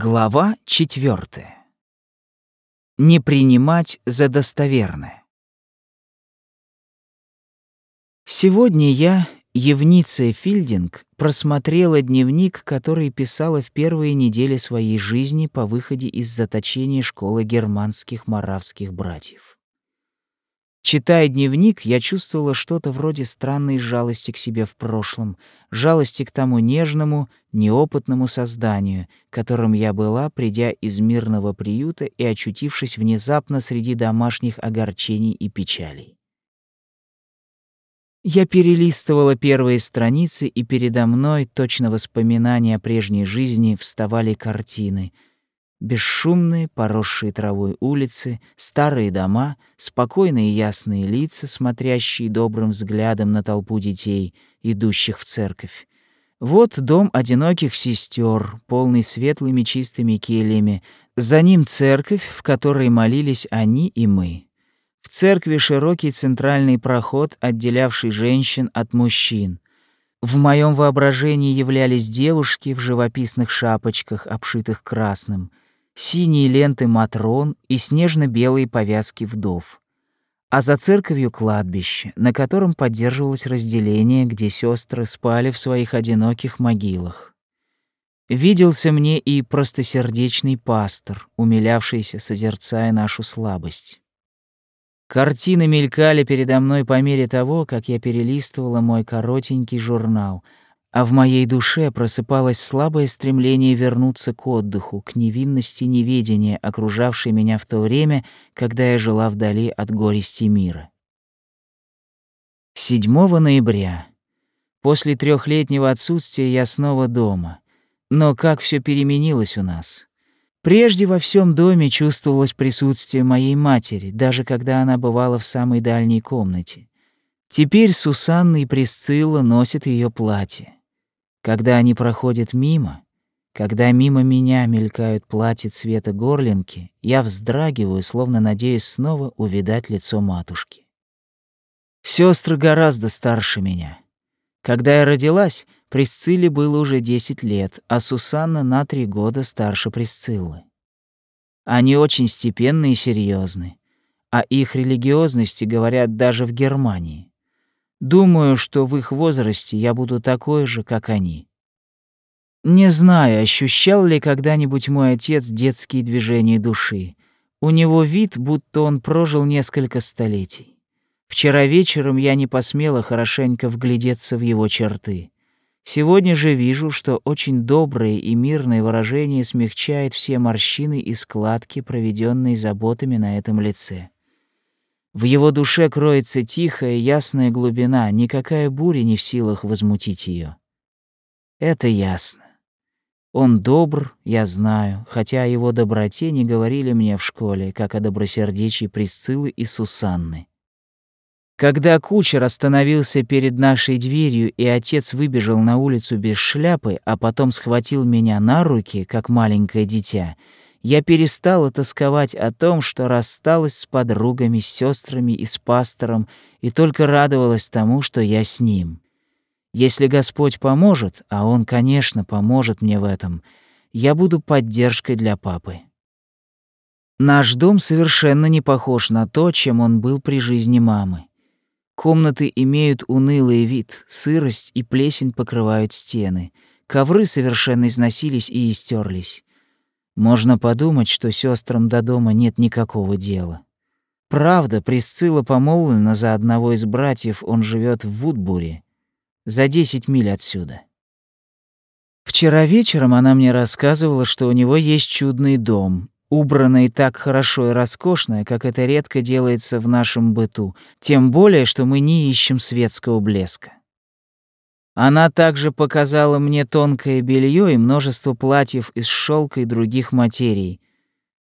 Глава четвертая. Не принимать за достоверное. Сегодня я, Евниция Филдинг, просмотрела дневник, который писала в первые недели своей жизни по выходе из заточения школы германских моравских братьев. Читая дневник, я чувствовала что-то вроде странной жалости к себе в прошлом, жалости к тому нежному, неопытному созданию, которым я была, придя из мирного приюта и очутившись внезапно среди домашних огорчений и печалей. Я перелистывала первые страницы, и передо мной, точно воспоминания о прежней жизни, вставали картины — Бесшумные, поросшие травой улицы, старые дома, спокойные ясные лица, смотрящие добрым взглядом на толпу детей, идущих в церковь. Вот дом одиноких сестер, полный светлыми чистыми кельями. За ним церковь, в которой молились они и мы. В церкви широкий центральный проход, отделявший женщин от мужчин. В моем воображении являлись девушки в живописных шапочках, обшитых красным — синие ленты матрон и снежно-белые повязки вдов. А за церковью кладбище, на котором поддерживалось разделение, где сестры спали в своих одиноких могилах. Виделся мне и простосердечный пастор, умилявшийся, созерцая нашу слабость. Картины мелькали передо мной по мере того, как я перелистывала мой коротенький журнал — а в моей душе просыпалось слабое стремление вернуться к отдыху, к невинности неведения, окружавшей меня в то время, когда я жила вдали от горести мира. 7 ноября. После трехлетнего отсутствия я снова дома. Но как все переменилось у нас. Прежде во всем доме чувствовалось присутствие моей матери, даже когда она бывала в самой дальней комнате. Теперь Сусанна и Присцилла носят ее платье. Когда они проходят мимо, когда мимо меня мелькают платья цвета горлинки, я вздрагиваю, словно надеясь снова увидать лицо матушки. Сестры гораздо старше меня. Когда я родилась, Присцилле было уже 10 лет, а Сусанна на три года старше Присциллы. Они очень степенны и серьезны, а их религиозности говорят даже в Германии. Думаю, что в их возрасте я буду такой же, как они. Не знаю, ощущал ли когда-нибудь мой отец детские движения души. У него вид, будто он прожил несколько столетий. Вчера вечером я не посмела хорошенько вглядеться в его черты. Сегодня же вижу, что очень доброе и мирное выражение смягчает все морщины и складки, проведенные заботами на этом лице. В его душе кроется тихая, ясная глубина, никакая буря не в силах возмутить ее. Это ясно. Он добр, я знаю, хотя о его доброте не говорили мне в школе, как о добросердечии Присциллы и Сусанны. Когда кучер остановился перед нашей дверью, и отец выбежал на улицу без шляпы, а потом схватил меня на руки, как маленькое дитя, я перестала тосковать о том, что рассталась с подругами, с сестрами и с пастором, и только радовалась тому, что я с ним. Если Господь поможет, а Он, конечно, поможет мне в этом, я буду поддержкой для папы. Наш дом совершенно не похож на то, чем он был при жизни мамы. Комнаты имеют унылый вид, сырость и плесень покрывают стены. Ковры совершенно износились и истерлись. Можно подумать, что сестрам до дома нет никакого дела. Правда, Присцилла помолвлена за одного из братьев, он живет в Вудбуре, за 10 миль отсюда. Вчера вечером она мне рассказывала, что у него есть чудный дом, убранный так хорошо и роскошно, как это редко делается в нашем быту, тем более, что мы не ищем светского блеска. Она также показала мне тонкое белье и множество платьев из шелка и других материй.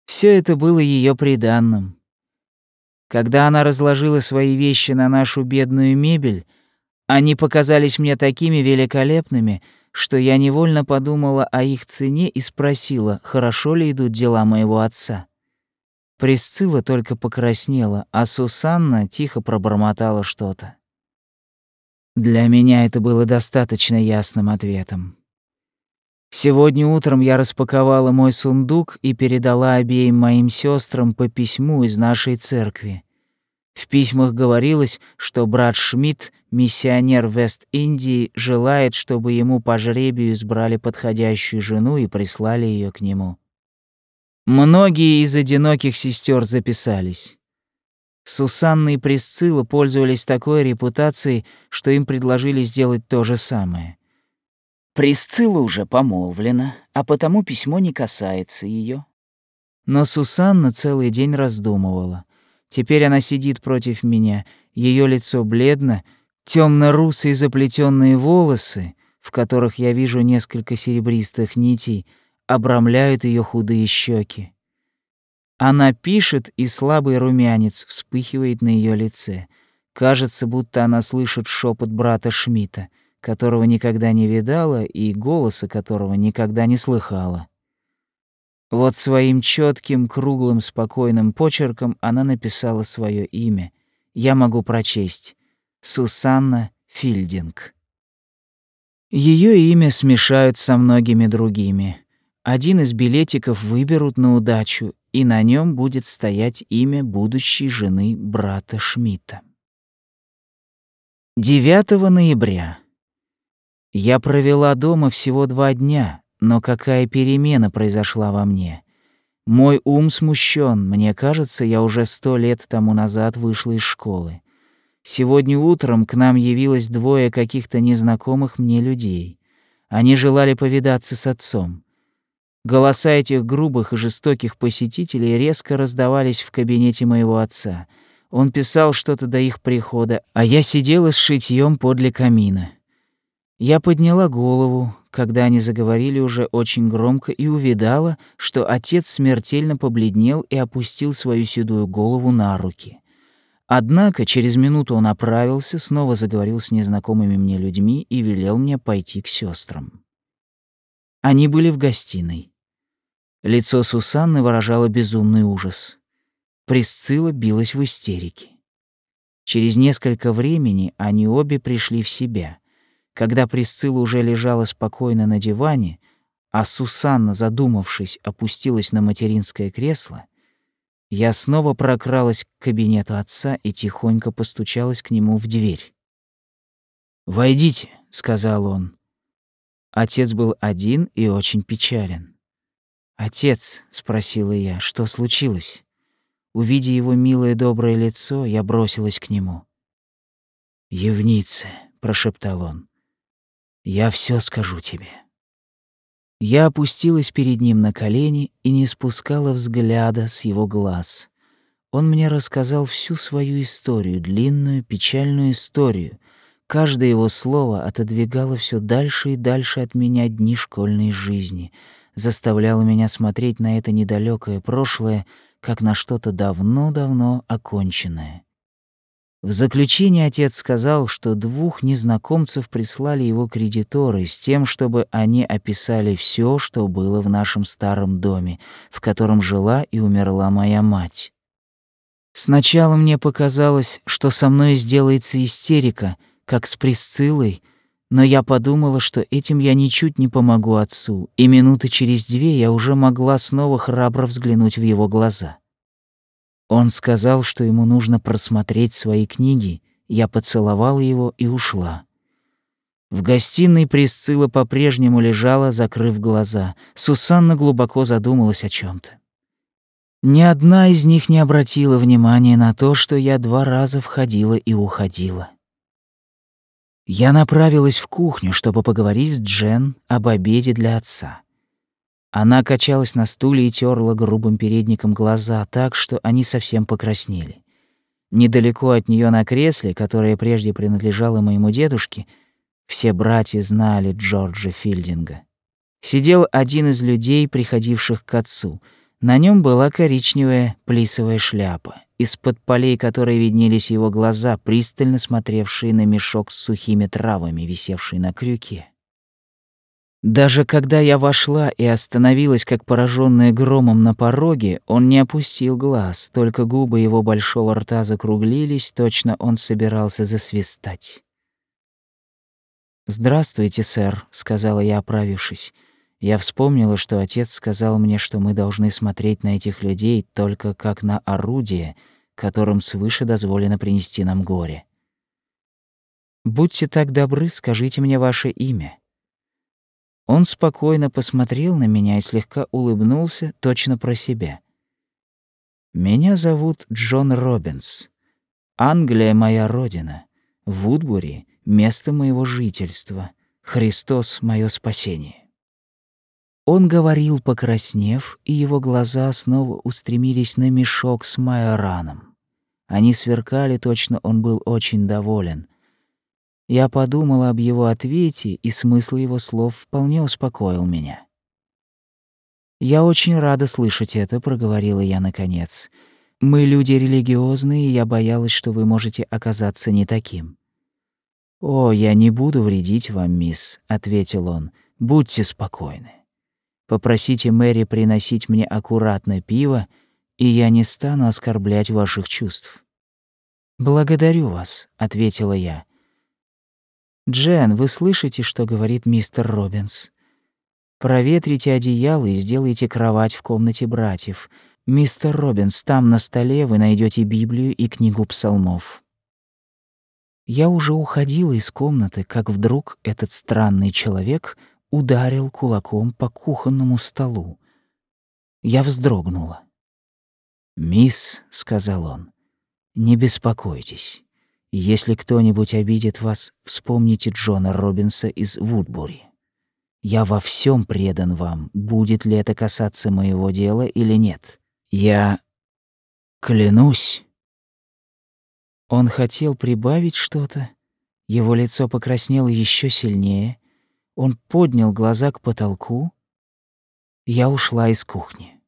Все это было ее приданным. Когда она разложила свои вещи на нашу бедную мебель, они показались мне такими великолепными, что я невольно подумала о их цене и спросила, хорошо ли идут дела моего отца. Присцилла только покраснела, а Сусанна тихо пробормотала что-то. Для меня это было достаточно ясным ответом. Сегодня утром я распаковала мой сундук и передала обеим моим сестрам по письму из нашей церкви. В письмах говорилось, что брат Шмидт, миссионер Вест-Индии, желает, чтобы ему по жребию избрали подходящую жену и прислали ее к нему. Многие из одиноких сестер записались. Сусанна и Присцилла пользовались такой репутацией, что им предложили сделать то же самое. Присцилла уже помолвлена, а потому письмо не касается ее. Но Сусанна целый день раздумывала. Теперь она сидит против меня, ее лицо бледно, темно-русые заплетенные волосы, в которых я вижу несколько серебристых нитей, обрамляют ее худые щеки. Она пишет, и слабый румянец вспыхивает на ее лице. Кажется, будто она слышит шепот брата Шмидта — которого никогда не видала и голоса которого никогда не слыхала. Вот своим четким, круглым, спокойным почерком она написала свое имя. Я могу прочесть. Сусанна Фильдинг. Ее имя смешают со многими другими. Один из билетиков выберут на удачу, и на нем будет стоять имя будущей жены брата Шмидта. 9 ноября. Я провела дома всего два дня, но какая перемена произошла во мне. Мой ум смущен. Мне кажется, я уже сто лет тому назад вышла из школы. Сегодня утром к нам явилось двое каких-то незнакомых мне людей. Они желали повидаться с отцом. Голоса этих грубых и жестоких посетителей резко раздавались в кабинете моего отца. Он писал что-то до их прихода, а я сидела с шитьем подле камина. Я подняла голову, когда они заговорили уже очень громко, и увидала, что отец смертельно побледнел и опустил свою седую голову на руки. Однако через минуту он оправился, снова заговорил с незнакомыми мне людьми и велел мне пойти к сестрам. Они были в гостиной. Лицо Сусанны выражало безумный ужас. Присцилла билась в истерике. Через несколько времени они обе пришли в себя — когда Присцилла уже лежала спокойно на диване, а Сусанна, задумавшись, опустилась на материнское кресло, я снова прокралась к кабинету отца и тихонько постучалась к нему в дверь. «Войдите», — сказал он. Отец был один и очень печален. «Отец», — спросила я, — «что случилось?» Увидя его милое доброе лицо, я бросилась к нему. «Евница», — прошептал он, я все скажу тебе. Я опустилась перед ним на колени и не спускала взгляда с его глаз. Он мне рассказал всю свою историю, длинную, печальную историю. Каждое его слово отодвигало все дальше и дальше от меня дни школьной жизни, заставляло меня смотреть на это недалекое прошлое, как на что-то давно-давно оконченное. В заключение отец сказал, что двух незнакомцев прислали его кредиторы с тем, чтобы они описали все, что было в нашем старом доме, в котором жила и умерла моя мать. Сначала мне показалось, что со мной сделается истерика, как с Присциллой, но я подумала, что этим я ничуть не помогу отцу, и минуты через две я уже могла снова храбро взглянуть в его глаза. Он сказал, что ему нужно просмотреть свои книги. Я поцеловала его и ушла. В гостиной Присцилла по-прежнему лежала, закрыв глаза. Сусанна глубоко задумалась о чем то Ни одна из них не обратила внимания на то, что я два раза входила и уходила. Я направилась в кухню, чтобы поговорить с Джен об обеде для отца. Она качалась на стуле и терла грубым передником глаза так, что они совсем покраснели. Недалеко от нее на кресле, которое прежде принадлежало моему дедушке, все братья знали Джорджа Филдинга. Сидел один из людей, приходивших к отцу. На нем была коричневая плисовая шляпа, из-под полей которой виднелись его глаза, пристально смотревшие на мешок с сухими травами, висевший на крюке. Даже когда я вошла и остановилась, как пораженная громом на пороге, он не опустил глаз, только губы его большого рта закруглились, точно он собирался засвистать. «Здравствуйте, сэр», — сказала я, оправившись. Я вспомнила, что отец сказал мне, что мы должны смотреть на этих людей только как на орудие, которым свыше дозволено принести нам горе. Будьте так добры, скажите мне ваше имя. Он спокойно посмотрел на меня и слегка улыбнулся точно про себя. Меня зовут Джон Робинс. Англия моя родина. Вудбури место моего жительства. Христос мое спасение. Он говорил, покраснев, и его глаза снова устремились на мешок с майораном. Они сверкали, точно он был очень доволен. Я подумала об его ответе, и смысл его слов вполне успокоил меня. «Я очень рада слышать это», — проговорила я наконец. «Мы люди религиозные, и я боялась, что вы можете оказаться не таким». «О, я не буду вредить вам, мисс», — ответил он. «Будьте спокойны. Попросите Мэри приносить мне аккуратное пиво, и я не стану оскорблять ваших чувств». «Благодарю вас», — ответила я. «Джен, вы слышите, что говорит мистер Робинс? Проветрите одеяло и сделайте кровать в комнате братьев. Мистер Робинс, там на столе вы найдете Библию и книгу псалмов». Я уже уходила из комнаты, как вдруг этот странный человек ударил кулаком по кухонному столу. Я вздрогнула. «Мисс», — сказал он, — «не беспокойтесь. Если кто-нибудь обидит вас, вспомните Джона Робинса из Вудбури. Я во всем предан вам, будет ли это касаться моего дела или нет. Я клянусь. Он хотел прибавить что-то. Его лицо покраснело еще сильнее. Он поднял глаза к потолку. Я ушла из кухни.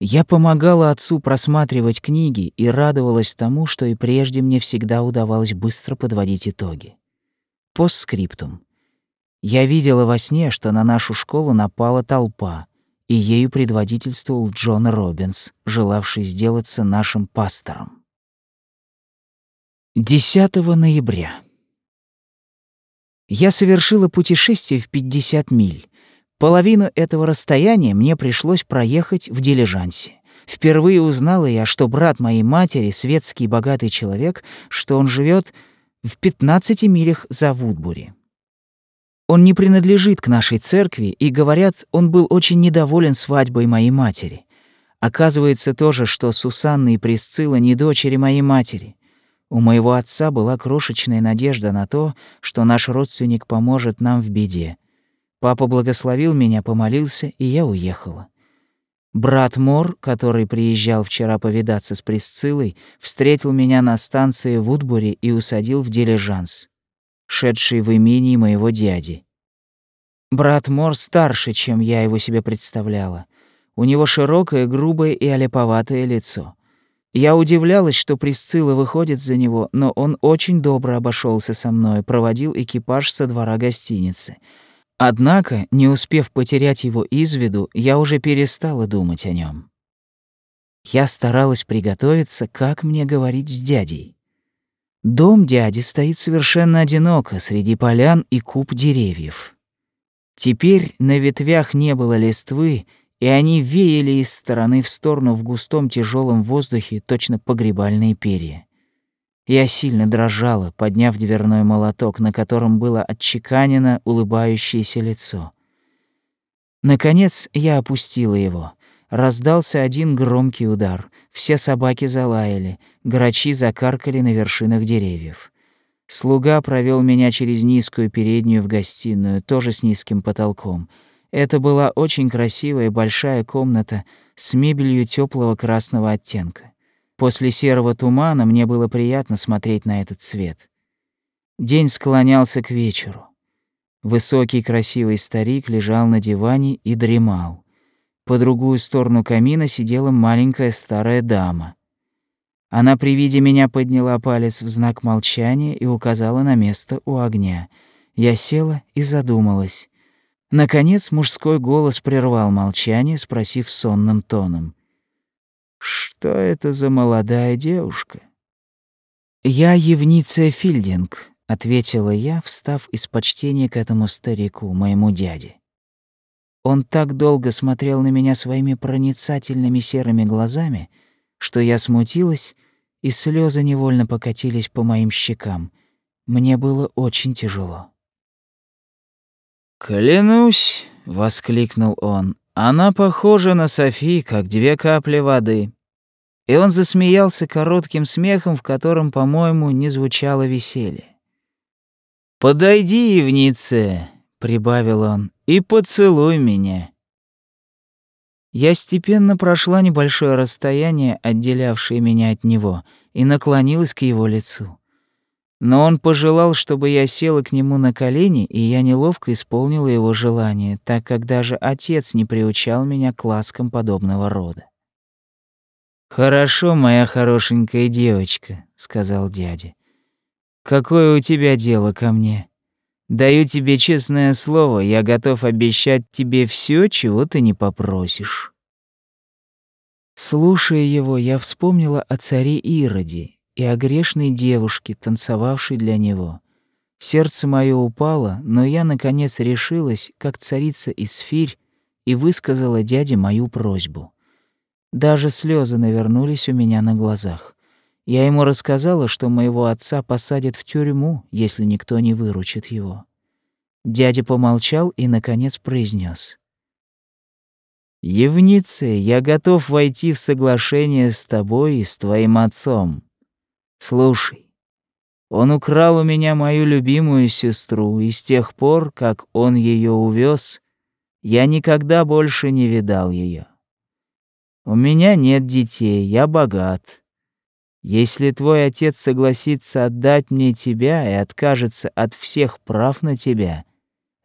Я помогала отцу просматривать книги и радовалась тому, что и прежде мне всегда удавалось быстро подводить итоги. Постскриптум. Я видела во сне, что на нашу школу напала толпа, и ею предводительствовал Джон Робинс, желавший сделаться нашим пастором. 10 ноября. Я совершила путешествие в 50 миль, Половину этого расстояния мне пришлось проехать в дилижансе. Впервые узнала я, что брат моей матери, светский богатый человек, что он живет в 15 милях за Вудбури. Он не принадлежит к нашей церкви, и, говорят, он был очень недоволен свадьбой моей матери. Оказывается тоже, что Сусанна и Присцилла не дочери моей матери. У моего отца была крошечная надежда на то, что наш родственник поможет нам в беде — Папа благословил меня, помолился, и я уехала. Брат Мор, который приезжал вчера повидаться с Присциллой, встретил меня на станции в Удбуре и усадил в дилижанс, шедший в имении моего дяди. Брат Мор старше, чем я его себе представляла. У него широкое, грубое и олеповатое лицо. Я удивлялась, что Присцилла выходит за него, но он очень добро обошелся со мной, проводил экипаж со двора гостиницы — Однако, не успев потерять его из виду, я уже перестала думать о нем. Я старалась приготовиться, как мне говорить с дядей. Дом дяди стоит совершенно одиноко среди полян и куп деревьев. Теперь на ветвях не было листвы, и они веяли из стороны в сторону в густом тяжелом воздухе точно погребальные перья. Я сильно дрожала, подняв дверной молоток, на котором было отчеканено улыбающееся лицо. Наконец я опустила его. Раздался один громкий удар. Все собаки залаяли, грачи закаркали на вершинах деревьев. Слуга провел меня через низкую переднюю в гостиную, тоже с низким потолком. Это была очень красивая большая комната с мебелью теплого красного оттенка. После серого тумана мне было приятно смотреть на этот цвет. День склонялся к вечеру. Высокий красивый старик лежал на диване и дремал. По другую сторону камина сидела маленькая старая дама. Она при виде меня подняла палец в знак молчания и указала на место у огня. Я села и задумалась. Наконец мужской голос прервал молчание, спросив сонным тоном: что это за молодая девушка? Я Евниция Фильдинг, ответила я, встав из почтения к этому старику, моему дяде. Он так долго смотрел на меня своими проницательными серыми глазами, что я смутилась, и слезы невольно покатились по моим щекам. Мне было очень тяжело. «Клянусь!» — воскликнул он. «Она похожа на Софи, как две капли воды». И он засмеялся коротким смехом, в котором, по-моему, не звучало веселье. «Подойди, Евнице!» — прибавил он, — «и поцелуй меня». Я степенно прошла небольшое расстояние, отделявшее меня от него, и наклонилась к его лицу. Но он пожелал, чтобы я села к нему на колени, и я неловко исполнила его желание, так как даже отец не приучал меня к ласкам подобного рода. «Хорошо, моя хорошенькая девочка», — сказал дядя. «Какое у тебя дело ко мне? Даю тебе честное слово, я готов обещать тебе все, чего ты не попросишь». Слушая его, я вспомнила о царе Ироде и о грешной девушке, танцевавшей для него. Сердце мое упало, но я, наконец, решилась, как царица Исфирь, и высказала дяде мою просьбу. Даже слезы навернулись у меня на глазах. Я ему рассказала, что моего отца посадят в тюрьму, если никто не выручит его. Дядя помолчал и, наконец, произнес: «Евнице, я готов войти в соглашение с тобой и с твоим отцом. Слушай, он украл у меня мою любимую сестру, и с тех пор, как он ее увез, я никогда больше не видал ее. У меня нет детей, я богат. Если твой отец согласится отдать мне тебя и откажется от всех прав на тебя,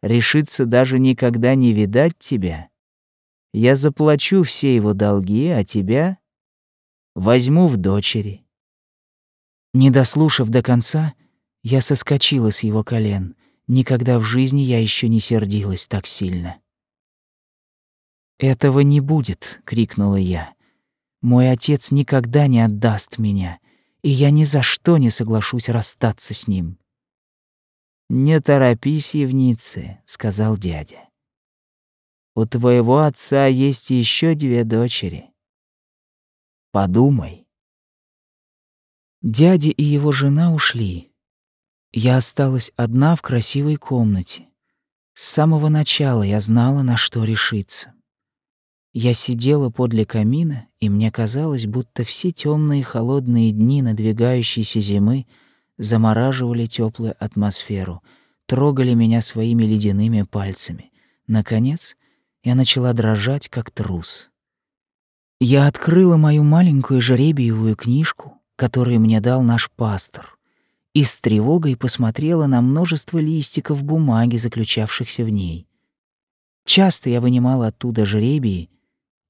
решится даже никогда не видать тебя, я заплачу все его долги, а тебя возьму в дочери. Не дослушав до конца, я соскочила с его колен. Никогда в жизни я еще не сердилась так сильно. «Этого не будет!» — крикнула я. «Мой отец никогда не отдаст меня, и я ни за что не соглашусь расстаться с ним». «Не торопись, Евницы», — сказал дядя. «У твоего отца есть еще две дочери. Подумай». Дядя и его жена ушли. Я осталась одна в красивой комнате. С самого начала я знала, на что решиться. Я сидела подле камина, и мне казалось, будто все темные холодные дни надвигающейся зимы замораживали теплую атмосферу, трогали меня своими ледяными пальцами. Наконец, я начала дрожать, как трус. Я открыла мою маленькую жеребиевую книжку, которую мне дал наш пастор, и с тревогой посмотрела на множество листиков бумаги, заключавшихся в ней. Часто я вынимала оттуда жребии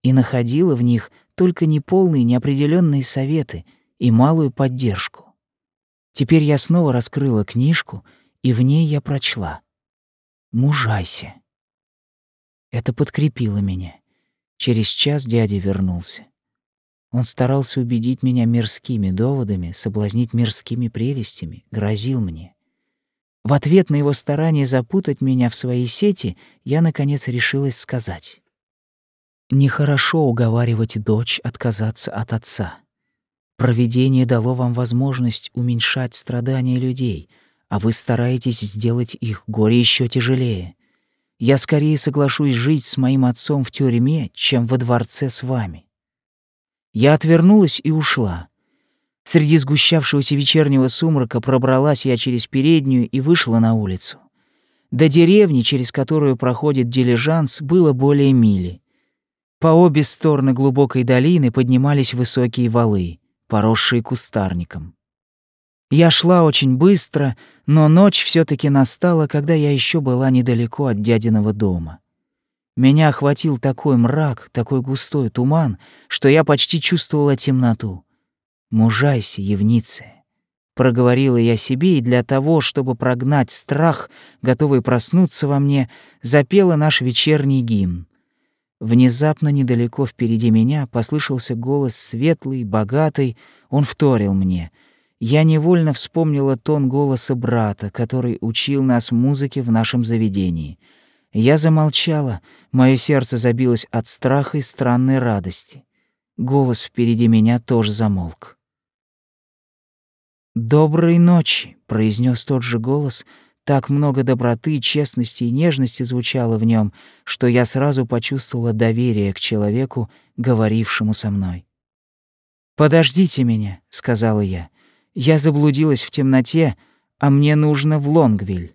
и находила в них только неполные, неопределенные советы и малую поддержку. Теперь я снова раскрыла книжку, и в ней я прочла «Мужайся». Это подкрепило меня. Через час дядя вернулся. Он старался убедить меня мирскими доводами, соблазнить мирскими прелестями, грозил мне. В ответ на его старание запутать меня в свои сети, я, наконец, решилась сказать. Нехорошо уговаривать дочь отказаться от отца. Провидение дало вам возможность уменьшать страдания людей, а вы стараетесь сделать их горе еще тяжелее. Я скорее соглашусь жить с моим отцом в тюрьме, чем во дворце с вами. Я отвернулась и ушла. Среди сгущавшегося вечернего сумрака пробралась я через переднюю и вышла на улицу. До деревни, через которую проходит дилижанс, было более мили. По обе стороны глубокой долины поднимались высокие валы, поросшие кустарником. Я шла очень быстро, но ночь все таки настала, когда я еще была недалеко от дядиного дома. Меня охватил такой мрак, такой густой туман, что я почти чувствовала темноту. «Мужайся, Евниция», — проговорила я себе, и для того, чтобы прогнать страх, готовый проснуться во мне, запела наш вечерний гимн. Внезапно недалеко впереди меня послышался голос светлый, богатый, он вторил мне. Я невольно вспомнила тон голоса брата, который учил нас музыке в нашем заведении. Я замолчала, мое сердце забилось от страха и странной радости. Голос впереди меня тоже замолк. «Доброй ночи», — произнес тот же голос. Так много доброты, честности и нежности звучало в нем, что я сразу почувствовала доверие к человеку, говорившему со мной. «Подождите меня», — сказала я. «Я заблудилась в темноте, а мне нужно в Лонгвиль».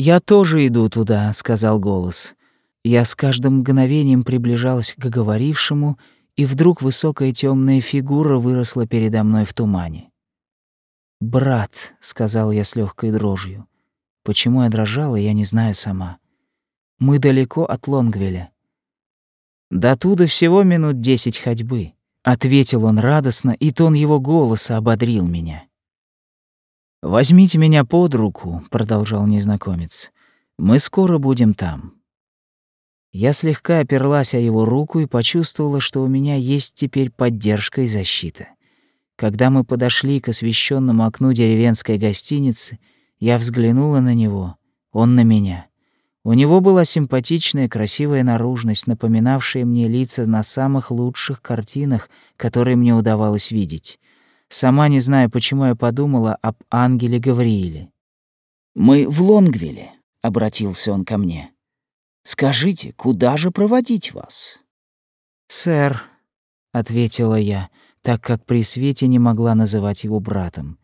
«Я тоже иду туда», — сказал голос. Я с каждым мгновением приближалась к говорившему, и вдруг высокая темная фигура выросла передо мной в тумане. «Брат», — сказал я с легкой дрожью. Почему я дрожала, я не знаю сама. «Мы далеко от Лонгвеля». «До туда всего минут десять ходьбы», — ответил он радостно, и тон его голоса ободрил меня. «Возьмите меня под руку», — продолжал незнакомец. «Мы скоро будем там». Я слегка оперлась о его руку и почувствовала, что у меня есть теперь поддержка и защита. Когда мы подошли к освещенному окну деревенской гостиницы, я взглянула на него, он на меня. У него была симпатичная, красивая наружность, напоминавшая мне лица на самых лучших картинах, которые мне удавалось видеть. Сама не знаю, почему я подумала об ангеле Гаврииле. «Мы в Лонгвилле», — обратился он ко мне. «Скажите, куда же проводить вас?» «Сэр», — ответила я, так как при свете не могла называть его братом.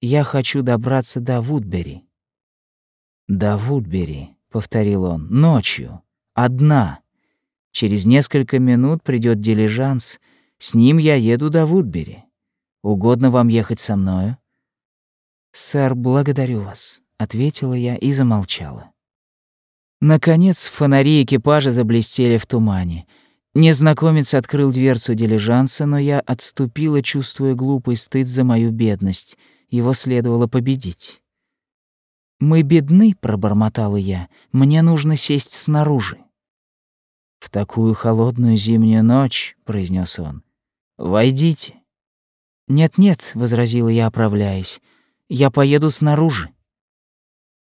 «Я хочу добраться до Вудбери». «До Вудбери», — повторил он, — «ночью, одна. Через несколько минут придет дилижанс, с ним я еду до Вудбери». Угодно вам ехать со мною?» «Сэр, благодарю вас», — ответила я и замолчала. Наконец фонари экипажа заблестели в тумане. Незнакомец открыл дверцу дилижанса, но я отступила, чувствуя глупый стыд за мою бедность. Его следовало победить. «Мы бедны», — пробормотала я, — «мне нужно сесть снаружи». «В такую холодную зимнюю ночь», — произнес он, — «войдите». «Нет-нет», — возразила я, оправляясь, — «я поеду снаружи».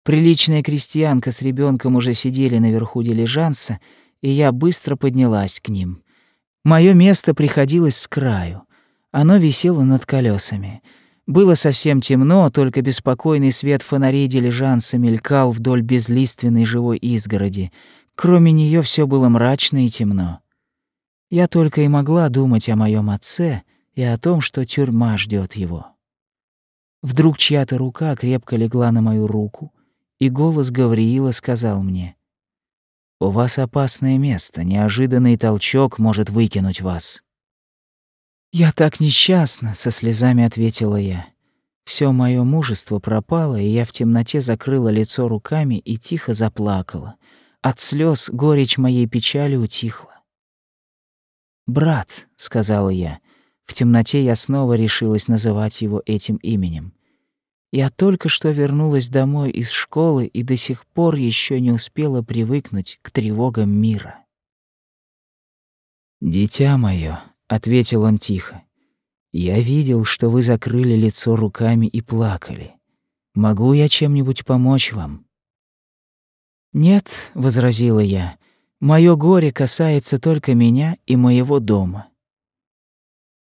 Приличная крестьянка с ребенком уже сидели наверху дилижанса, и я быстро поднялась к ним. Мое место приходилось с краю. Оно висело над колесами. Было совсем темно, только беспокойный свет фонарей дилижанса мелькал вдоль безлиственной живой изгороди. Кроме нее все было мрачно и темно. Я только и могла думать о моем отце — и о том, что тюрьма ждет его. Вдруг чья-то рука крепко легла на мою руку, и голос Гавриила сказал мне, «У вас опасное место, неожиданный толчок может выкинуть вас». «Я так несчастна», — со слезами ответила я. Все мое мужество пропало, и я в темноте закрыла лицо руками и тихо заплакала. От слез горечь моей печали утихла. «Брат», — сказала я, в темноте я снова решилась называть его этим именем. Я только что вернулась домой из школы и до сих пор еще не успела привыкнуть к тревогам мира. «Дитя мое», — ответил он тихо, — «я видел, что вы закрыли лицо руками и плакали. Могу я чем-нибудь помочь вам?» «Нет», — возразила я, — «моё горе касается только меня и моего дома.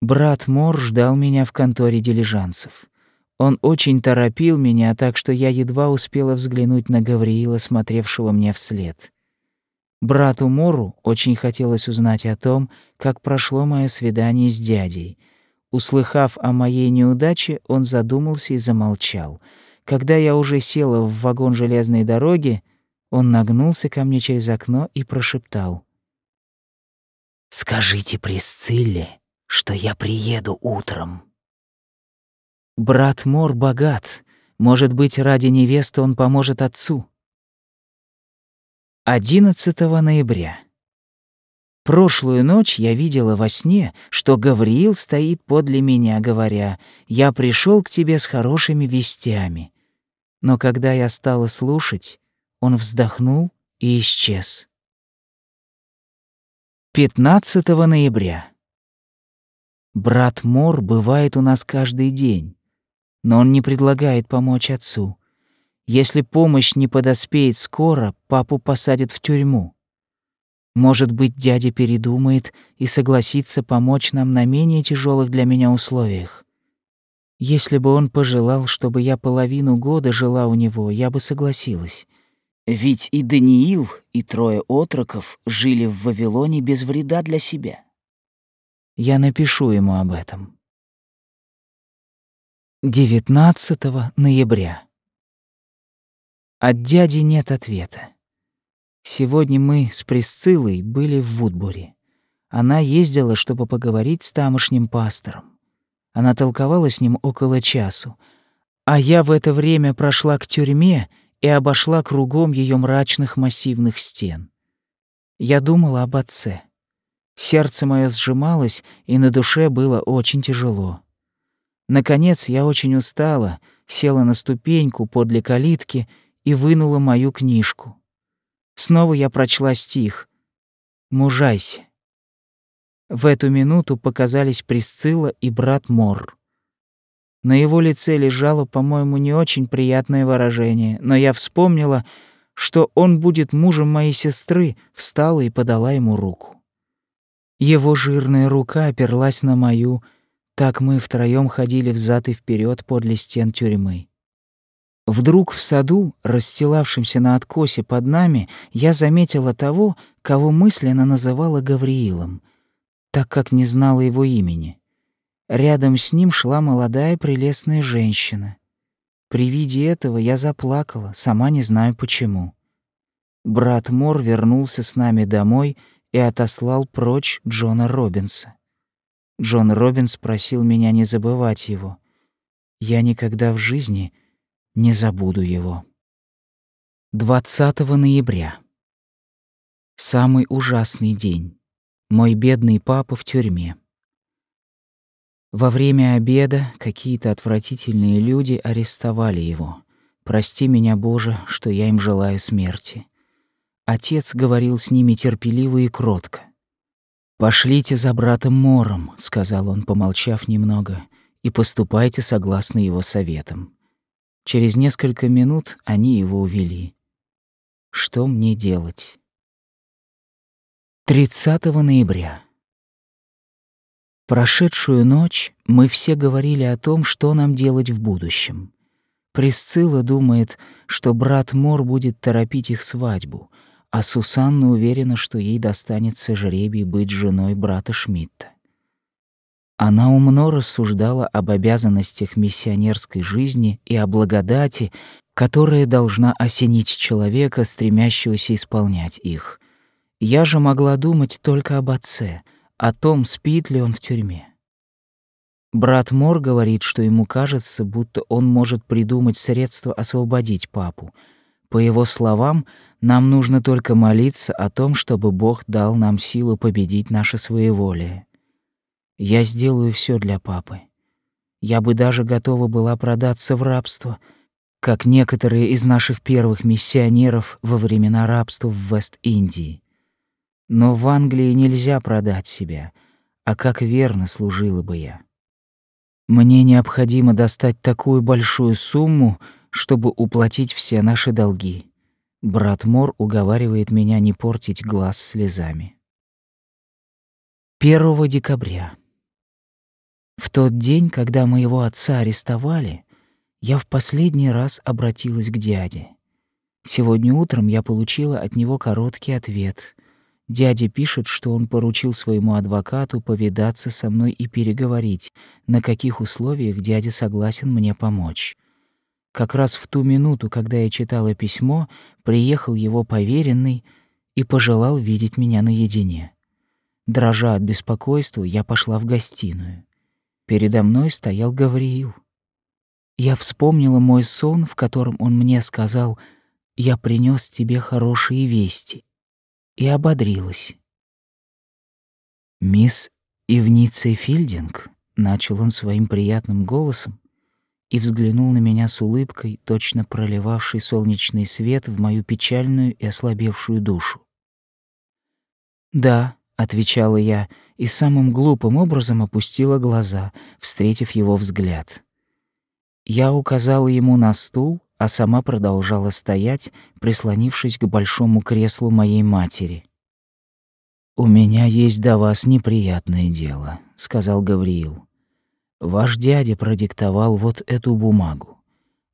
Брат Мор ждал меня в конторе дилижансов. Он очень торопил меня, так что я едва успела взглянуть на Гавриила, смотревшего мне вслед. Брату Мору очень хотелось узнать о том, как прошло мое свидание с дядей. Услыхав о моей неудаче, он задумался и замолчал. Когда я уже села в вагон железной дороги, он нагнулся ко мне через окно и прошептал. «Скажите Присцилле, что я приеду утром. Брат Мор богат. Может быть, ради невесты он поможет отцу. 11 ноября. Прошлую ночь я видела во сне, что Гавриил стоит подле меня, говоря, «Я пришел к тебе с хорошими вестями». Но когда я стала слушать, он вздохнул и исчез. 15 ноября. Брат Мор бывает у нас каждый день, но он не предлагает помочь отцу. Если помощь не подоспеет скоро, папу посадят в тюрьму. Может быть, дядя передумает и согласится помочь нам на менее тяжелых для меня условиях. Если бы он пожелал, чтобы я половину года жила у него, я бы согласилась. Ведь и Даниил, и трое отроков жили в Вавилоне без вреда для себя. Я напишу ему об этом. 19 ноября. От дяди нет ответа. Сегодня мы с Присциллой были в Вудбуре. Она ездила, чтобы поговорить с тамошним пастором. Она толковала с ним около часу, а я в это время прошла к тюрьме и обошла кругом ее мрачных массивных стен. Я думала об отце. Сердце мое сжималось, и на душе было очень тяжело. Наконец я очень устала, села на ступеньку подле калитки и вынула мою книжку. Снова я прочла стих «Мужайся». В эту минуту показались Присцилла и брат Мор. На его лице лежало, по-моему, не очень приятное выражение, но я вспомнила, что он будет мужем моей сестры, встала и подала ему руку. Его жирная рука оперлась на мою, так мы втроем ходили взад и вперед подле стен тюрьмы. Вдруг в саду, расстилавшемся на откосе под нами, я заметила того, кого мысленно называла Гавриилом, так как не знала его имени. Рядом с ним шла молодая прелестная женщина. При виде этого я заплакала, сама не знаю почему. Брат Мор вернулся с нами домой и отослал прочь Джона Робинса. Джон Робинс просил меня не забывать его. Я никогда в жизни не забуду его. 20 ноября. Самый ужасный день. Мой бедный папа в тюрьме. Во время обеда какие-то отвратительные люди арестовали его. Прости меня, Боже, что я им желаю смерти. Отец говорил с ними терпеливо и кротко. «Пошлите за братом Мором», — сказал он, помолчав немного, — «и поступайте согласно его советам. Через несколько минут они его увели. Что мне делать? 30 ноября. Прошедшую ночь мы все говорили о том, что нам делать в будущем. Присцилла думает, что брат Мор будет торопить их свадьбу, а Сусанна уверена, что ей достанется жребий быть женой брата Шмидта. Она умно рассуждала об обязанностях миссионерской жизни и о благодати, которая должна осенить человека, стремящегося исполнять их. Я же могла думать только об отце, о том, спит ли он в тюрьме. Брат Мор говорит, что ему кажется, будто он может придумать средства освободить папу. По его словам, нам нужно только молиться о том, чтобы Бог дал нам силу победить наше своеволие. Я сделаю все для папы. Я бы даже готова была продаться в рабство, как некоторые из наших первых миссионеров во времена рабства в Вест-Индии. Но в Англии нельзя продать себя, а как верно служила бы я. Мне необходимо достать такую большую сумму, чтобы уплатить все наши долги. Брат Мор уговаривает меня не портить глаз слезами. 1 декабря. В тот день, когда моего отца арестовали, я в последний раз обратилась к дяде. Сегодня утром я получила от него короткий ответ. Дядя пишет, что он поручил своему адвокату повидаться со мной и переговорить, на каких условиях дядя согласен мне помочь. Как раз в ту минуту, когда я читала письмо, приехал его поверенный и пожелал видеть меня наедине. Дрожа от беспокойства, я пошла в гостиную. Передо мной стоял Гавриил. Я вспомнила мой сон, в котором он мне сказал «Я принес тебе хорошие вести» и ободрилась. «Мисс Ивница Филдинг», — начал он своим приятным голосом и взглянул на меня с улыбкой, точно проливавший солнечный свет в мою печальную и ослабевшую душу. «Да», — отвечала я, — и самым глупым образом опустила глаза, встретив его взгляд. Я указала ему на стул, а сама продолжала стоять, прислонившись к большому креслу моей матери. «У меня есть до вас неприятное дело», — сказал Гавриил. «Ваш дядя продиктовал вот эту бумагу.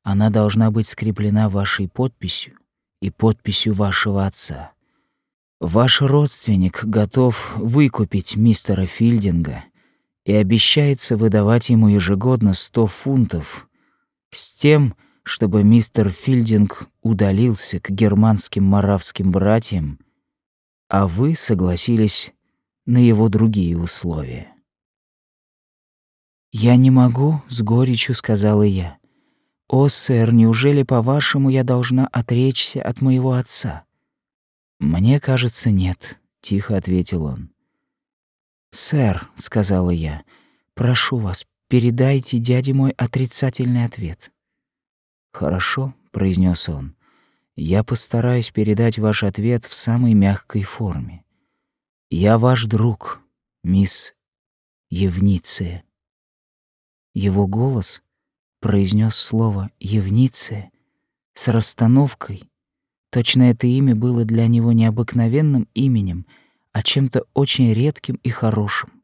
Она должна быть скреплена вашей подписью и подписью вашего отца. Ваш родственник готов выкупить мистера Филдинга и обещается выдавать ему ежегодно сто фунтов с тем, чтобы мистер Филдинг удалился к германским маравским братьям, а вы согласились на его другие условия. «Я не могу», — с горечью сказала я. «О, сэр, неужели, по-вашему, я должна отречься от моего отца?» «Мне кажется, нет», — тихо ответил он. «Сэр», — сказала я, — «прошу вас, передайте дяде мой отрицательный ответ». «Хорошо», — произнес он, — «я постараюсь передать ваш ответ в самой мягкой форме. Я ваш друг, мисс Евниция». Его голос произнес слово «Евниция» с расстановкой. Точно это имя было для него необыкновенным именем, а чем-то очень редким и хорошим.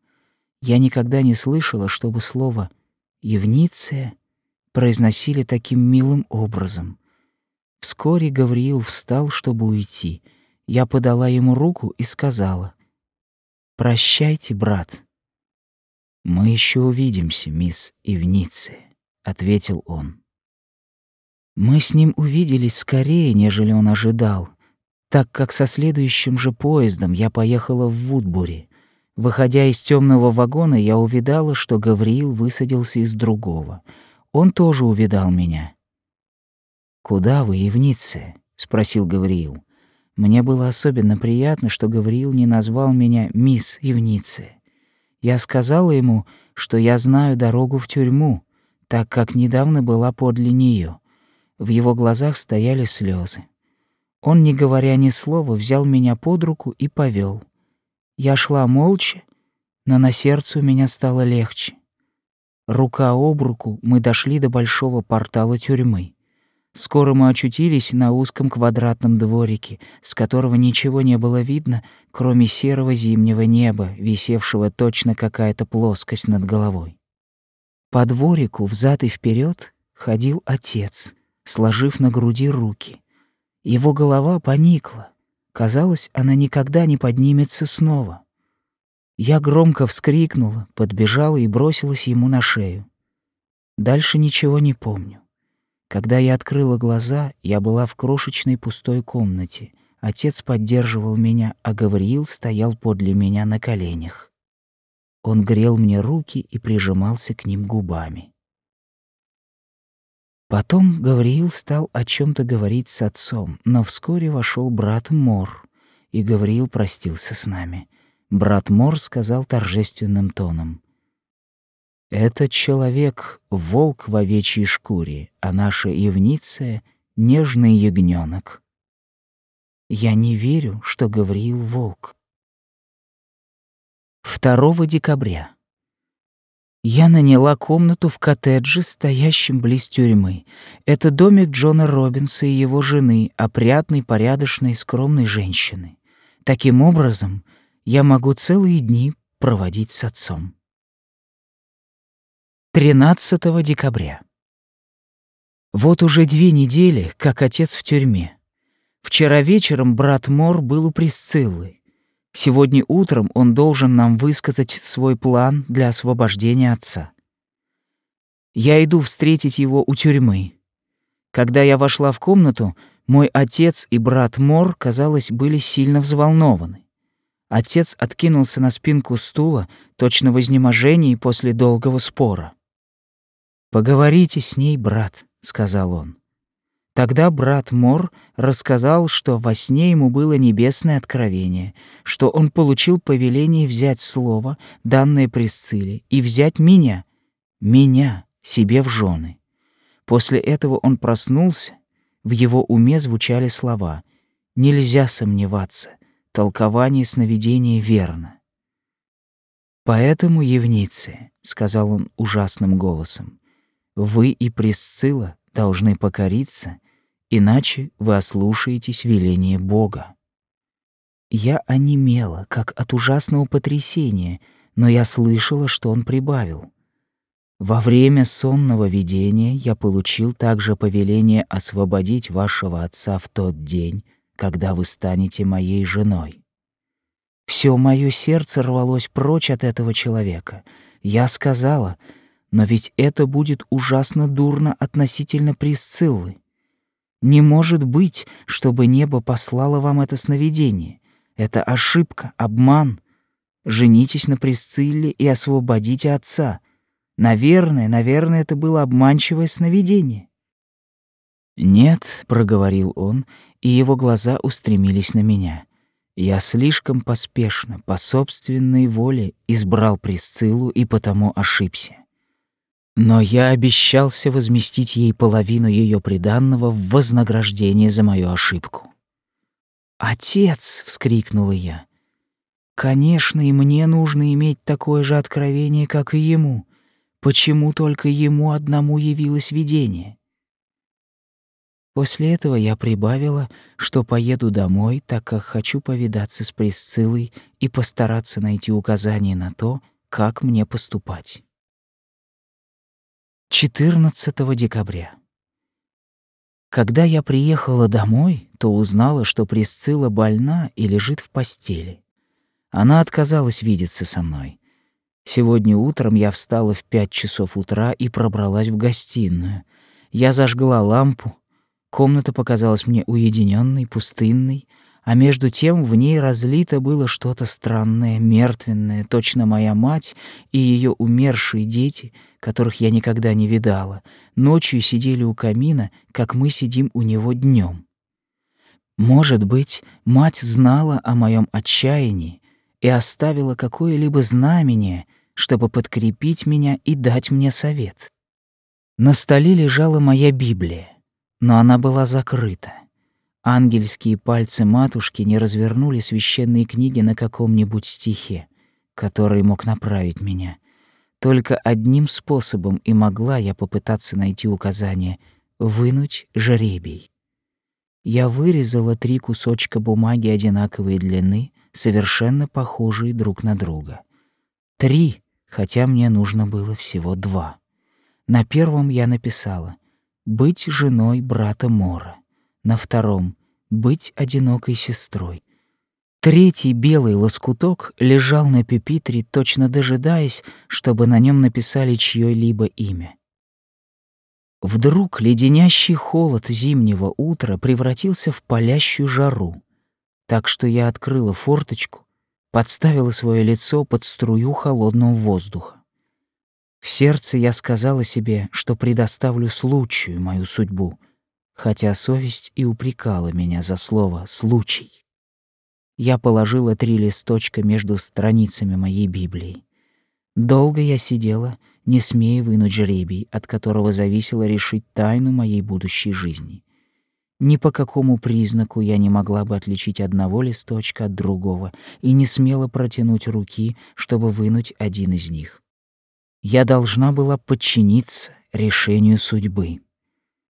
Я никогда не слышала, чтобы слово «Евниция» произносили таким милым образом. Вскоре Гавриил встал, чтобы уйти. Я подала ему руку и сказала: "Прощайте, брат". Мы еще увидимся, мисс Ивнице, ответил он. Мы с ним увиделись скорее, нежели он ожидал, так как со следующим же поездом я поехала в Вудбури. Выходя из темного вагона, я увидала, что Гавриил высадился из другого — он тоже увидал меня. «Куда вы, Евницы?» — спросил Гавриил. Мне было особенно приятно, что Гавриил не назвал меня мисс Евницы. Я сказала ему, что я знаю дорогу в тюрьму, так как недавно была подле нее. В его глазах стояли слезы. Он, не говоря ни слова, взял меня под руку и повел. Я шла молча, но на сердце у меня стало легче. Рука об руку мы дошли до большого портала тюрьмы. Скоро мы очутились на узком квадратном дворике, с которого ничего не было видно, кроме серого зимнего неба, висевшего точно какая-то плоскость над головой. По дворику взад и вперед ходил отец, сложив на груди руки. Его голова поникла. Казалось, она никогда не поднимется снова. Я громко вскрикнула, подбежала и бросилась ему на шею. Дальше ничего не помню. Когда я открыла глаза, я была в крошечной пустой комнате. Отец поддерживал меня, а Гавриил стоял подле меня на коленях. Он грел мне руки и прижимался к ним губами. Потом Гавриил стал о чем то говорить с отцом, но вскоре вошел брат Мор, и Гавриил простился с нами — брат Мор сказал торжественным тоном. «Этот человек — волк в овечьей шкуре, а наша Евниция — нежный ягненок. Я не верю, что говорил волк. 2 декабря. Я наняла комнату в коттедже, стоящем близ тюрьмы. Это домик Джона Робинса и его жены, опрятной, порядочной, скромной женщины. Таким образом, я могу целые дни проводить с отцом. 13 декабря. Вот уже две недели, как отец в тюрьме. Вчера вечером брат Мор был у Присциллы. Сегодня утром он должен нам высказать свой план для освобождения отца. Я иду встретить его у тюрьмы. Когда я вошла в комнату, мой отец и брат Мор, казалось, были сильно взволнованы. Отец откинулся на спинку стула, точно в изнеможении после долгого спора. «Поговорите с ней, брат», — сказал он. Тогда брат Мор рассказал, что во сне ему было небесное откровение, что он получил повеление взять слово, данное Присцилле, и взять меня, меня, себе в жены. После этого он проснулся, в его уме звучали слова «Нельзя сомневаться, толкование сновидения верно. Поэтому, Евницы, сказал он ужасным голосом, вы и Присцилла должны покориться, иначе вы ослушаетесь веления Бога. Я онемела, как от ужасного потрясения, но я слышала, что он прибавил. Во время сонного видения я получил также повеление освободить вашего отца в тот день, когда вы станете моей женой. Все мое сердце рвалось прочь от этого человека. Я сказала, но ведь это будет ужасно дурно относительно Присциллы. Не может быть, чтобы небо послало вам это сновидение. Это ошибка, обман. Женитесь на Присцилле и освободите отца. Наверное, наверное, это было обманчивое сновидение. «Нет», — проговорил он, и его глаза устремились на меня. Я слишком поспешно, по собственной воле, избрал Присциллу и потому ошибся. Но я обещался возместить ей половину ее приданного в вознаграждение за мою ошибку. «Отец!» — вскрикнула я. «Конечно, и мне нужно иметь такое же откровение, как и ему. Почему только ему одному явилось видение?» После этого я прибавила, что поеду домой, так как хочу повидаться с Присциллой и постараться найти указания на то, как мне поступать. 14 декабря. Когда я приехала домой, то узнала, что Присцилла больна и лежит в постели. Она отказалась видеться со мной. Сегодня утром я встала в пять часов утра и пробралась в гостиную. Я зажгла лампу. Комната показалась мне уединенной, пустынной, а между тем в ней разлито было что-то странное, мертвенное, точно моя мать и ее умершие дети, которых я никогда не видала, ночью сидели у камина, как мы сидим у него днем. Может быть, мать знала о моем отчаянии и оставила какое-либо знамение, чтобы подкрепить меня и дать мне совет. На столе лежала моя Библия, но она была закрыта. Ангельские пальцы матушки не развернули священные книги на каком-нибудь стихе, который мог направить меня. Только одним способом и могла я попытаться найти указание — вынуть жеребий. Я вырезала три кусочка бумаги одинаковой длины, совершенно похожие друг на друга. Три, хотя мне нужно было всего два. На первом я написала «Быть женой брата Мора», на втором быть одинокой сестрой. Третий белый лоскуток лежал на пепитре, точно дожидаясь, чтобы на нем написали чьё-либо имя. Вдруг леденящий холод зимнего утра превратился в палящую жару, так что я открыла форточку, подставила свое лицо под струю холодного воздуха. В сердце я сказала себе, что предоставлю случаю мою судьбу, хотя совесть и упрекала меня за слово «случай». Я положила три листочка между страницами моей Библии. Долго я сидела, не смея вынуть жребий, от которого зависело решить тайну моей будущей жизни. Ни по какому признаку я не могла бы отличить одного листочка от другого и не смела протянуть руки, чтобы вынуть один из них. Я должна была подчиниться решению судьбы.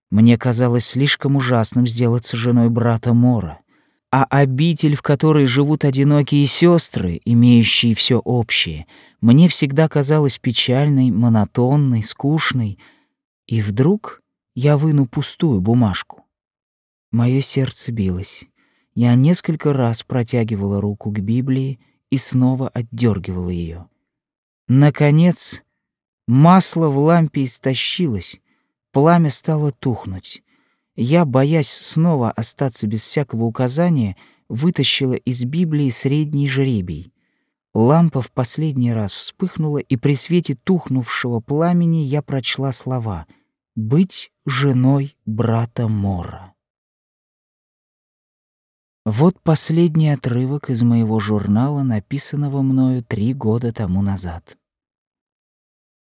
Мне казалось слишком ужасным сделаться женой брата Мора, а обитель, в которой живут одинокие сестры, имеющие все общее, мне всегда казалась печальной, монотонной, скучной. И вдруг я выну пустую бумажку. Мое сердце билось. Я несколько раз протягивала руку к Библии и снова отдергивала ее. Наконец, масло в лампе истощилось, Пламя стало тухнуть. Я, боясь снова остаться без всякого указания, вытащила из Библии средний жребий. Лампа в последний раз вспыхнула, и при свете тухнувшего пламени я прочла слова «Быть женой брата Мора». Вот последний отрывок из моего журнала, написанного мною три года тому назад.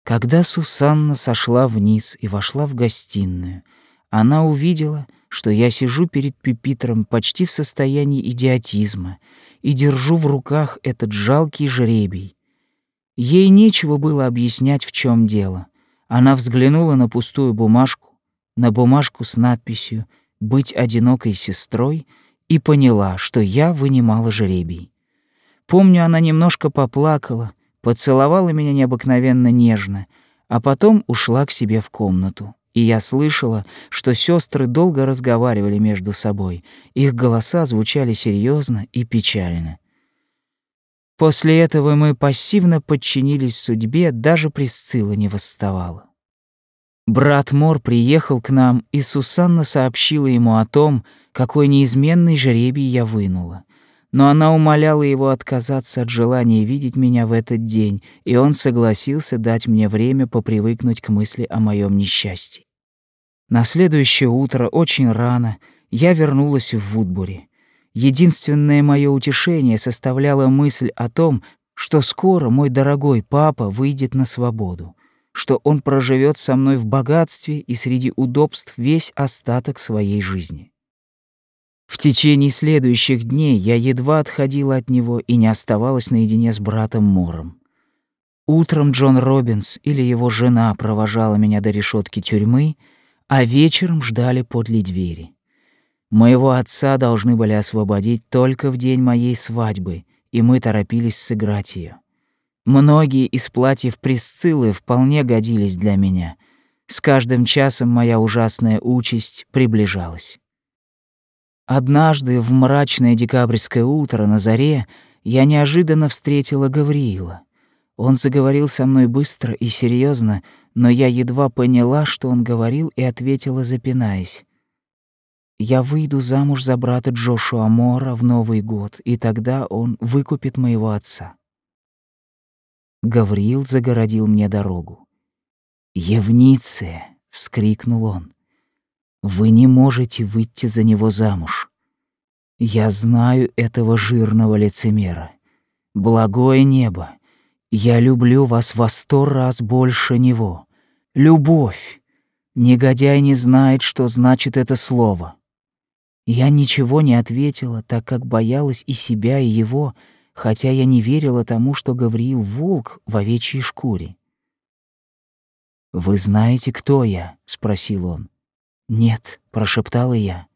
Когда Сусанна сошла вниз и вошла в гостиную, она увидела, что я сижу перед пюпитром почти в состоянии идиотизма и держу в руках этот жалкий жребий. Ей нечего было объяснять, в чем дело. Она взглянула на пустую бумажку, на бумажку с надписью «Быть одинокой сестрой» и поняла, что я вынимала жребий. Помню, она немножко поплакала, поцеловала меня необыкновенно нежно, а потом ушла к себе в комнату. И я слышала, что сестры долго разговаривали между собой. Их голоса звучали серьезно и печально. После этого мы пассивно подчинились судьбе, даже Присцилла не восставала. Брат Мор приехал к нам, и Сусанна сообщила ему о том, какой неизменный жребий я вынула. Но она умоляла его отказаться от желания видеть меня в этот день, и он согласился дать мне время попривыкнуть к мысли о моем несчастье. На следующее утро, очень рано, я вернулась в Вудбури. Единственное мое утешение составляла мысль о том, что скоро мой дорогой папа выйдет на свободу, что он проживет со мной в богатстве и среди удобств весь остаток своей жизни. В течение следующих дней я едва отходила от него и не оставалась наедине с братом Мором. Утром Джон Робинс или его жена провожала меня до решетки тюрьмы, а вечером ждали подле двери. Моего отца должны были освободить только в день моей свадьбы, и мы торопились сыграть ее. Многие из платьев Присциллы вполне годились для меня. С каждым часом моя ужасная участь приближалась. Однажды в мрачное декабрьское утро на заре я неожиданно встретила Гавриила. Он заговорил со мной быстро и серьезно, но я едва поняла, что он говорил, и ответила, запинаясь. Я выйду замуж за брата Джошуа Мора в Новый год, и тогда он выкупит моего отца. Гавриил загородил мне дорогу. «Евниция!» — вскрикнул он. «Вы не можете выйти за него замуж. Я знаю этого жирного лицемера. Благое небо! Я люблю вас во сто раз больше него. Любовь! Негодяй не знает, что значит это слово. Я ничего не ответила, так как боялась и себя, и его, хотя я не верила тому, что Гавриил волк в овечьей шкуре. «Вы знаете, кто я?» — спросил он. «Нет», — прошептала я.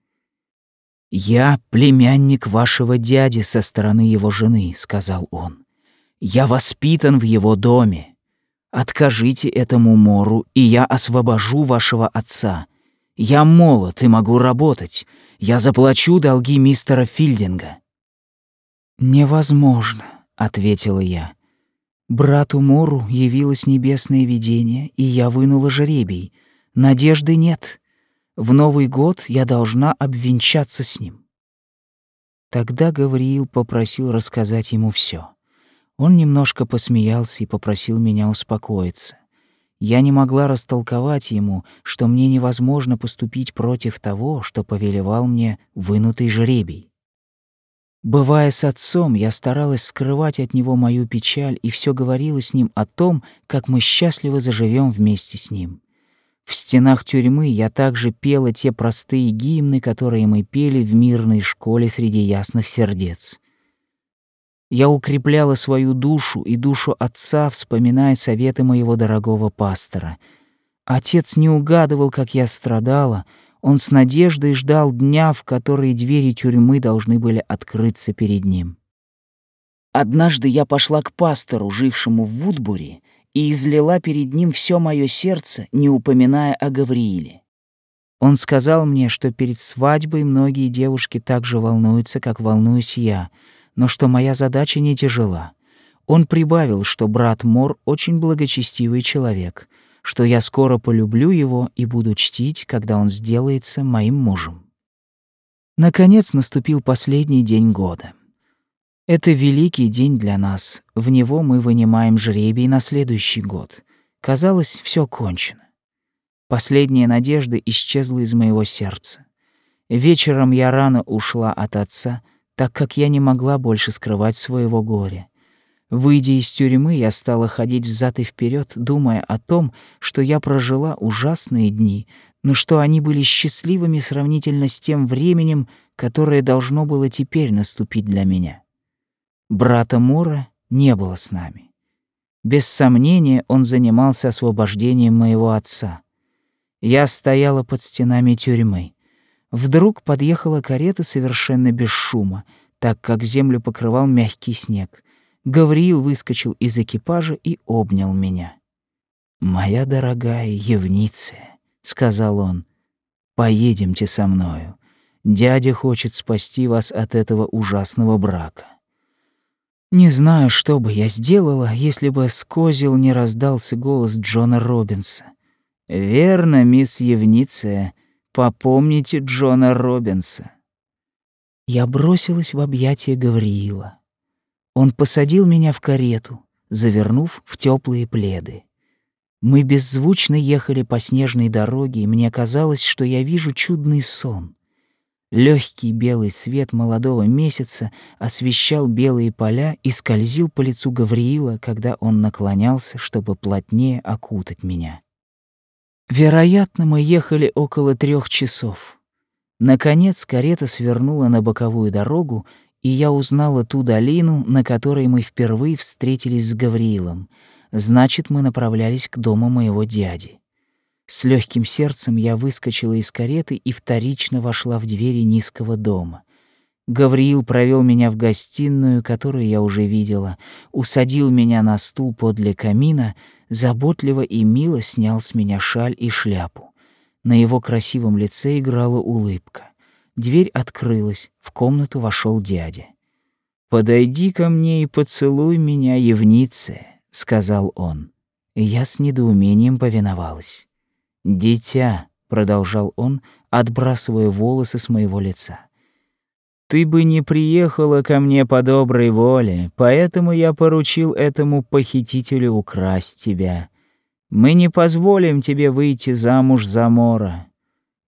«Я племянник вашего дяди со стороны его жены», — сказал он. «Я воспитан в его доме. Откажите этому мору, и я освобожу вашего отца. Я молод и могу работать. Я заплачу долги мистера Филдинга». «Невозможно», — ответила я. «Брату Мору явилось небесное видение, и я вынула жребий. Надежды нет. В Новый год я должна обвенчаться с ним». Тогда Гавриил попросил рассказать ему все. Он немножко посмеялся и попросил меня успокоиться. Я не могла растолковать ему, что мне невозможно поступить против того, что повелевал мне вынутый жребий. Бывая с отцом, я старалась скрывать от него мою печаль и все говорила с ним о том, как мы счастливо заживем вместе с ним. В стенах тюрьмы я также пела те простые гимны, которые мы пели в мирной школе среди ясных сердец. Я укрепляла свою душу и душу отца, вспоминая советы моего дорогого пастора. Отец не угадывал, как я страдала, он с надеждой ждал дня, в который двери тюрьмы должны были открыться перед ним. Однажды я пошла к пастору, жившему в Вудбуре, и излила перед ним все мое сердце, не упоминая о Гаврииле. Он сказал мне, что перед свадьбой многие девушки так же волнуются, как волнуюсь я — но что моя задача не тяжела. Он прибавил, что брат Мор очень благочестивый человек, что я скоро полюблю его и буду чтить, когда он сделается моим мужем. Наконец наступил последний день года. Это великий день для нас. В него мы вынимаем жребий на следующий год. Казалось, все кончено. Последняя надежда исчезла из моего сердца. Вечером я рано ушла от отца — так как я не могла больше скрывать своего горя. Выйдя из тюрьмы, я стала ходить взад и вперед, думая о том, что я прожила ужасные дни, но что они были счастливыми сравнительно с тем временем, которое должно было теперь наступить для меня. Брата Мора не было с нами. Без сомнения, он занимался освобождением моего отца. Я стояла под стенами тюрьмы. Вдруг подъехала карета совершенно без шума, так как землю покрывал мягкий снег. Гавриил выскочил из экипажа и обнял меня. «Моя дорогая Евниция», — сказал он, — «поедемте со мною. Дядя хочет спасти вас от этого ужасного брака». Не знаю, что бы я сделала, если бы с козел не раздался голос Джона Робинса. «Верно, мисс Евниция, попомните Джона Робинса». Я бросилась в объятия Гавриила. Он посадил меня в карету, завернув в теплые пледы. Мы беззвучно ехали по снежной дороге, и мне казалось, что я вижу чудный сон. Легкий белый свет молодого месяца освещал белые поля и скользил по лицу Гавриила, когда он наклонялся, чтобы плотнее окутать меня. Вероятно, мы ехали около трех часов. Наконец карета свернула на боковую дорогу, и я узнала ту долину, на которой мы впервые встретились с Гавриилом — Значит, мы направлялись к дому моего дяди. С легким сердцем я выскочила из кареты и вторично вошла в двери низкого дома. Гавриил провел меня в гостиную, которую я уже видела, усадил меня на стул подле камина, заботливо и мило снял с меня шаль и шляпу. На его красивом лице играла улыбка. Дверь открылась, в комнату вошел дядя. «Подойди ко мне и поцелуй меня, Евниция», сказал он. Я с недоумением повиновалась. «Дитя», — продолжал он, отбрасывая волосы с моего лица. «Ты бы не приехала ко мне по доброй воле, поэтому я поручил этому похитителю украсть тебя. Мы не позволим тебе выйти замуж за Мора.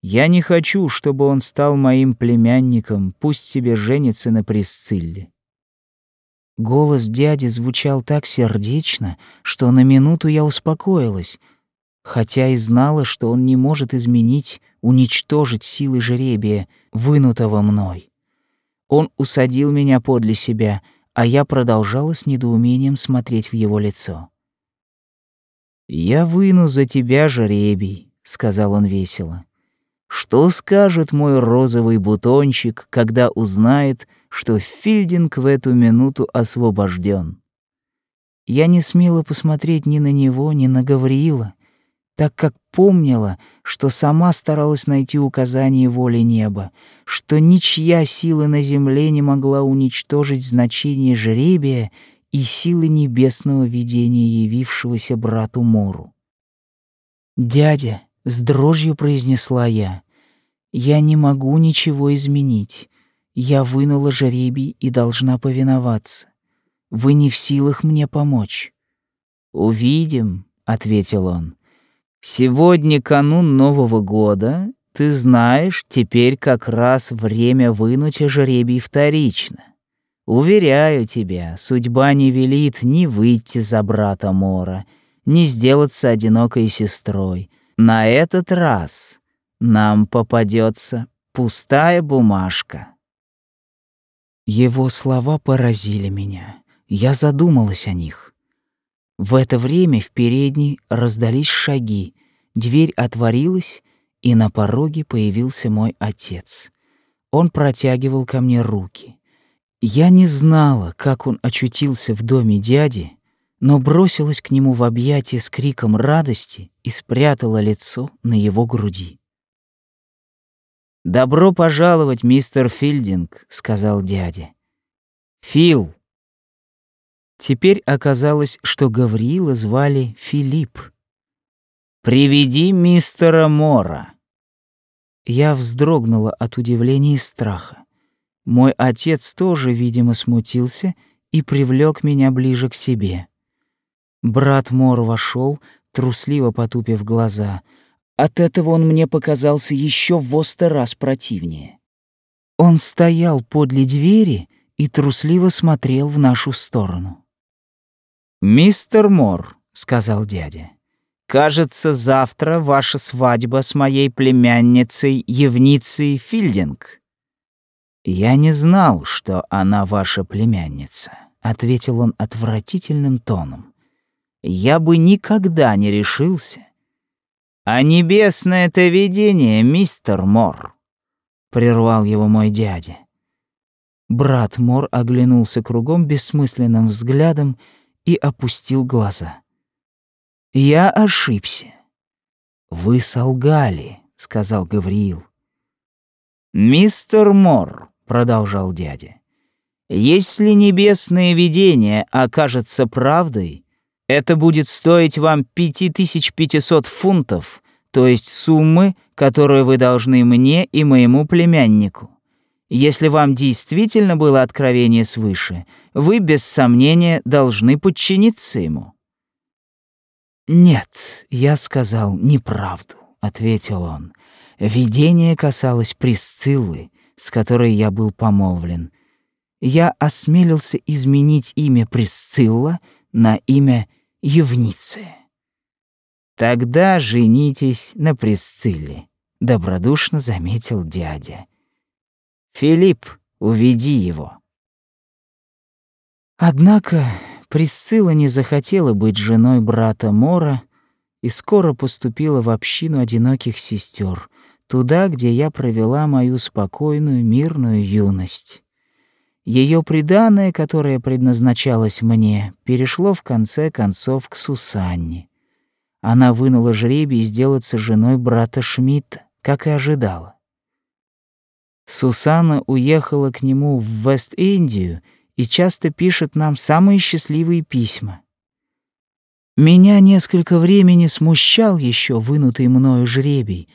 Я не хочу, чтобы он стал моим племянником, пусть себе женится на Присцилле. Голос дяди звучал так сердечно, что на минуту я успокоилась, хотя и знала, что он не может изменить, уничтожить силы жеребия, вынутого мной. Он усадил меня подле себя, а я продолжала с недоумением смотреть в его лицо. «Я выну за тебя жеребий», — сказал он весело. «Что скажет мой розовый бутончик, когда узнает, что Фильдинг в эту минуту освобожден. Я не смела посмотреть ни на него, ни на Гавриила, так как помнила, что сама старалась найти указание воли неба, что ничья сила на земле не могла уничтожить значение жребия и силы небесного видения, явившегося брату Мору. «Дядя», — с дрожью произнесла я, — «я не могу ничего изменить. Я вынула жеребий и должна повиноваться. Вы не в силах мне помочь. Увидим, ответил он. Сегодня канун Нового года. Ты знаешь, теперь как раз время вынуть жеребий вторично. Уверяю тебя, судьба не велит ни выйти за брата Мора, ни сделаться одинокой сестрой. На этот раз нам попадется пустая бумажка. Его слова поразили меня. Я задумалась о них. В это время в передней раздались шаги, дверь отворилась, и на пороге появился мой отец. Он протягивал ко мне руки. Я не знала, как он очутился в доме дяди, но бросилась к нему в объятия с криком радости и спрятала лицо на его груди. «Добро пожаловать, мистер Филдинг», — сказал дядя. «Фил». Теперь оказалось, что Гавриила звали Филипп. «Приведи мистера Мора». Я вздрогнула от удивления и страха. Мой отец тоже, видимо, смутился и привлек меня ближе к себе. Брат Мор вошел, трусливо потупив глаза — от этого он мне показался еще в сто раз противнее. Он стоял подле двери и трусливо смотрел в нашу сторону. «Мистер Мор», — сказал дядя, — «кажется, завтра ваша свадьба с моей племянницей Евницей Фильдинг». «Я не знал, что она ваша племянница», — ответил он отвратительным тоном. «Я бы никогда не решился, «А небесное-то видение, мистер Мор», — прервал его мой дядя. Брат Мор оглянулся кругом бессмысленным взглядом и опустил глаза. «Я ошибся. Вы солгали», — сказал Гавриил. «Мистер Мор», — продолжал дядя, — «если небесное видение окажется правдой, это будет стоить вам 5500 фунтов, то есть суммы, которую вы должны мне и моему племяннику. Если вам действительно было откровение свыше, вы без сомнения должны подчиниться ему». «Нет, я сказал неправду», — ответил он. «Видение касалось Присциллы, с которой я был помолвлен. Я осмелился изменить имя Присцилла на имя Евниция. Тогда женитесь на Присцилле, добродушно заметил дядя. Филипп, уведи его. Однако Присцилла не захотела быть женой брата Мора и скоро поступила в общину одиноких сестер, туда, где я провела мою спокойную, мирную юность. Ее преданное, которое предназначалось мне, перешло в конце концов к Сусанне. Она вынула жребий сделаться женой брата Шмидта, как и ожидала. Сусанна уехала к нему в Вест-Индию и часто пишет нам самые счастливые письма. Меня несколько времени смущал еще вынутый мною жребий,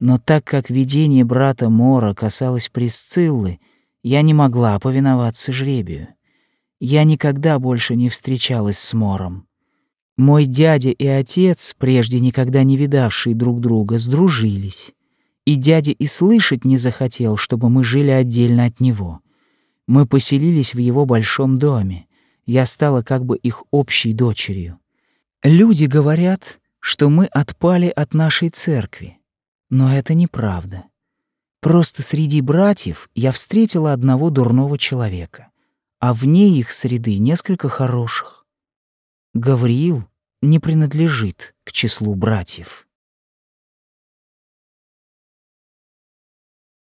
но так как видение брата Мора касалось Присциллы, я не могла повиноваться жребию. Я никогда больше не встречалась с Мором. Мой дядя и отец, прежде никогда не видавшие друг друга, сдружились. И дядя и слышать не захотел, чтобы мы жили отдельно от него. Мы поселились в его большом доме. Я стала как бы их общей дочерью. Люди говорят, что мы отпали от нашей церкви. Но это неправда. Просто среди братьев я встретила одного дурного человека, а вне их среды несколько хороших. Гавриил не принадлежит к числу братьев.